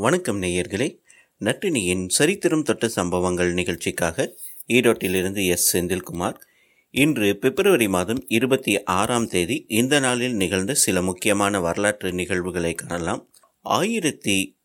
வணக்கம் நேயர்களே. நட்டினியின் சரித்திரம் தொட்ட சம்பவங்கள் நிகழ்ச்சிக்காக ஈரோட்டிலிருந்து எஸ். செந்தில்குமார். இன்று பிப்ரவரி மாதம் இருபத்தி ஆறாம் தேதி இந்த நாளில் நிகழ்ந்த சில முக்கியமான வரலாற்று நிகழ்வுகளை காணலாம். ஆயிரத்தி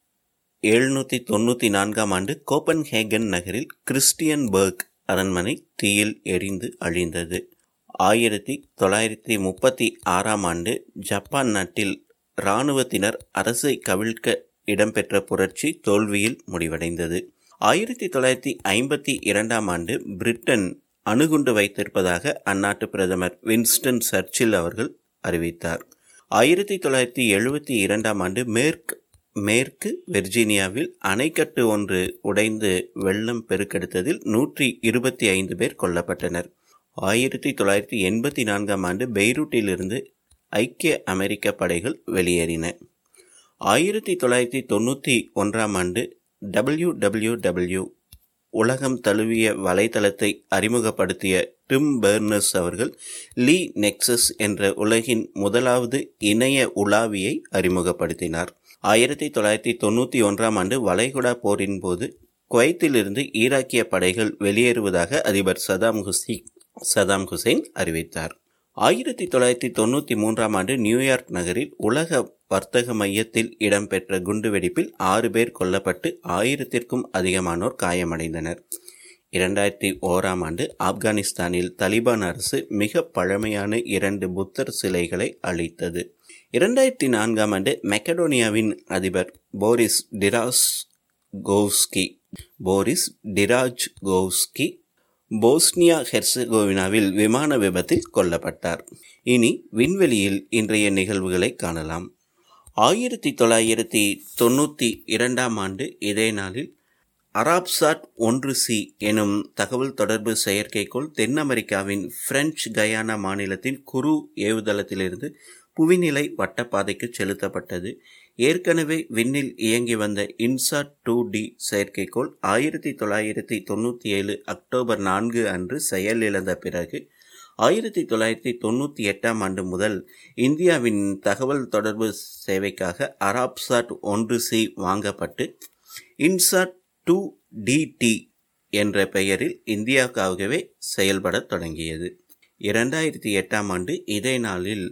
எழுநூற்றி தொண்ணூற்றி நான்காம் ஆண்டு கோப்பன்ஹேகன் நகரில் கிறிஸ்டியன் பர்க் அரண்மனை தீயில் எரிந்து அழிந்தது. ஆயிரத்தி தொள்ளாயிரத்தி முப்பத்தி ஆறாம் ஆண்டு ஜப்பான் நாட்டில் இராணுவத்தினர் அரசை கவிழ்க்க இடம்பெற்ற புரட்சி தோல்வியில் முடிவடைந்தது. ஆயிரத்தி தொள்ளாயிரத்தி ஐம்பத்தி இரண்டாம் ஆண்டு பிரிட்டன் அணுகுண்டு வைத்திருப்பதாக அந்நாட்டு பிரதமர் வின்ஸ்டன் சர்ச்சில் அவர்கள் அறிவித்தார். ஆயிரத்தி தொள்ளாயிரத்தி எழுபத்தி இரண்டாம் ஆண்டு மேற்கு மேற்கு வெர்ஜீனியாவில் அணைக்கட்டு ஒன்று உடைந்து வெள்ளம் பெருக்கெடுத்ததில் நூற்றி இருபத்தி ஐந்து பேர் கொல்லப்பட்டனர். ஆயிரத்தி தொள்ளாயிரத்தி எண்பத்தி நான்காம் ஆண்டு பெய்ரூட்டிலிருந்து ஐக்கிய அமெரிக்க படைகள் வெளியேறின. ஆயிரத்தி தொள்ளாயிரத்தி தொண்ணூற்றி ஒன்றாம் ஆண்டு டபிள்யூ டபிள்யூ டபிள்யூ உலகம் தழுவிய வலைதளத்தை அறிமுகப்படுத்திய டிம் பெர்னஸ் அவர்கள் லீ நெக்ஸஸ் என்ற உலகின் முதலாவது இணைய உலாவியை அறிமுகப்படுத்தினார். ஆயிரத்தி தொள்ளாயிரத்தி தொண்ணூற்றி ஒன்றாம் ஆண்டு வளைகுடா போரின் போது குவைத்திலிருந்து ஈராக்கிய படைகள் வெளியேறுவதாக அதிபர் சதாம் ஹுசைன் சதாம் ஹுசைன் அறிவித்தார். ஆயிரத்தி தொள்ளாயிரத்தி தொண்ணூற்றி மூன்றாம் ஆண்டு நியூயார்க் நகரில் உலக வர்த்தக மையத்தில் இடம்பெற்ற குண்டுவெடிப்பில் ஆறு பேர் கொல்லப்பட்டு ஆயிரத்திற்கும் அதிகமானோர் காயமடைந்தனர். இரண்டாயிரத்தி ஓராம் ஆண்டு ஆப்கானிஸ்தானில் தலிபான் அரசு மிக பழமையான இரண்டு புத்தர் சிலைகளை அளித்தது இரண்டாயிரத்தி நான்காம் ஆண்டு மெக்கடோனியாவின் அதிபர் Boris Trajkovski Boris Trajkovski Bosnia ஹெர்சகோவினாவில் விமான விபத்தில் கொல்லப்பட்டார். இனி விண்வெளியில் இன்றைய நிகழ்வுகளை காணலாம். ஆயிரத்தி தொள்ளாயிரத்தி தொண்ணூற்றி இரண்டாம் ஆண்டு இதே நாளில் அராப்சாட் ஒன்று சி எனும் தகவல் தொடர்பு செயற்கைக்கோள் தென் அமெரிக்காவின் பிரெஞ்சு கயானா மாநிலத்தின் குரு ஏவுதளத்திலிருந்து புவிநிலை வட்டப்பாதைக்கு செலுத்தப்பட்டது. ஏற்கனவே விண்ணில் இயங்கி வந்த இன்சாட் டூ டி செயற்கைக்கோள் ஆயிரத்தி தொள்ளாயிரத்தி தொண்ணூற்றி ஏழு அக்டோபர் நான்கு அன்று செயலிழந்த பிறகு ஆயிரத்தி தொள்ளாயிரத்தி தொண்ணூற்றி எட்டாம் ஆண்டு முதல் இந்தியாவின் தகவல் தொடர்பு சேவைக்காக அராப்சாட் ஒன்று சி வாங்கப்பட்டு இன்சாட் டூ டிடி என்ற பெயரில் இந்தியாவுக்காகவே செயல்பட தொடங்கியது. இரண்டாயிரத்தி எட்டாம் ஆண்டு இதே நாளில்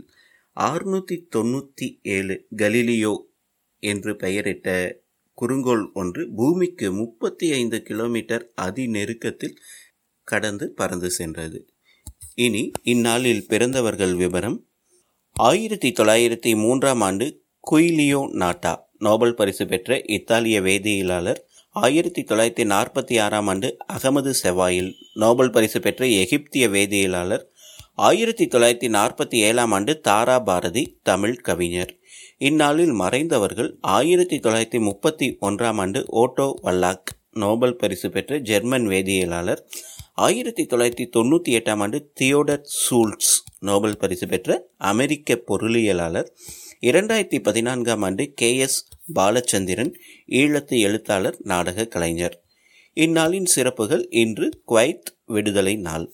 ஆறுநூற்றி தொண்ணூற்றி ஏழு கலிலியோ என்று பெயரிட்ட குறுங்கோள் ஒன்று பூமிக்கு முப்பத்தி ஐந்து கிலோமீட்டர் அதி நெருக்கத்தில் கடந்து பறந்து சென்றது. இனி இந்நாளில் பிறந்தவர்கள் விவரம். ஆயிரத்தி தொள்ளாயிரத்தி மூன்றாம் ஆண்டு குயிலியோ நாட்டா நோபல் பரிசு பெற்ற இத்தாலிய வேதியியலாளர் ஆயிரத்தி தொள்ளாயிரத்தி நாற்பத்தி ஆறாம் ஆண்டு அகமது செவாயில் நோபல் பரிசு பெற்ற எகிப்திய வேதியியலாளர் ஆயிரத்தி தொள்ளாயிரத்தி நாற்பத்தி ஏழாம் ஆண்டு தாரா பாரதி தமிழ் கவிஞர். இந்நாளில் மறைந்தவர்கள் ஆயிரத்தி தொள்ளாயிரத்தி முப்பத்தி ஒன்றாம் ஆண்டு ஓட்டோ வல்லாக் நோபல் பரிசு பெற்ற ஜெர்மன் வேதியியலாளர். ஆயிரத்தி தொள்ளாயிரத்தி தொண்ணூற்றி எட்டாம் ஆண்டு தியோடர் சூல்ட்ஸ் நோபல் பரிசு பெற்ற அமெரிக்க பொருளியலாளர். இரண்டாயிரத்தி பதினான்காம் ஆண்டு கே எஸ் பாலச்சந்திரன் ஈழத்து எழுத்தாளர் நாடக கலைஞர். இந்நாளின் சிறப்புகள் இன்று குவைத் விடுதலை நாள்.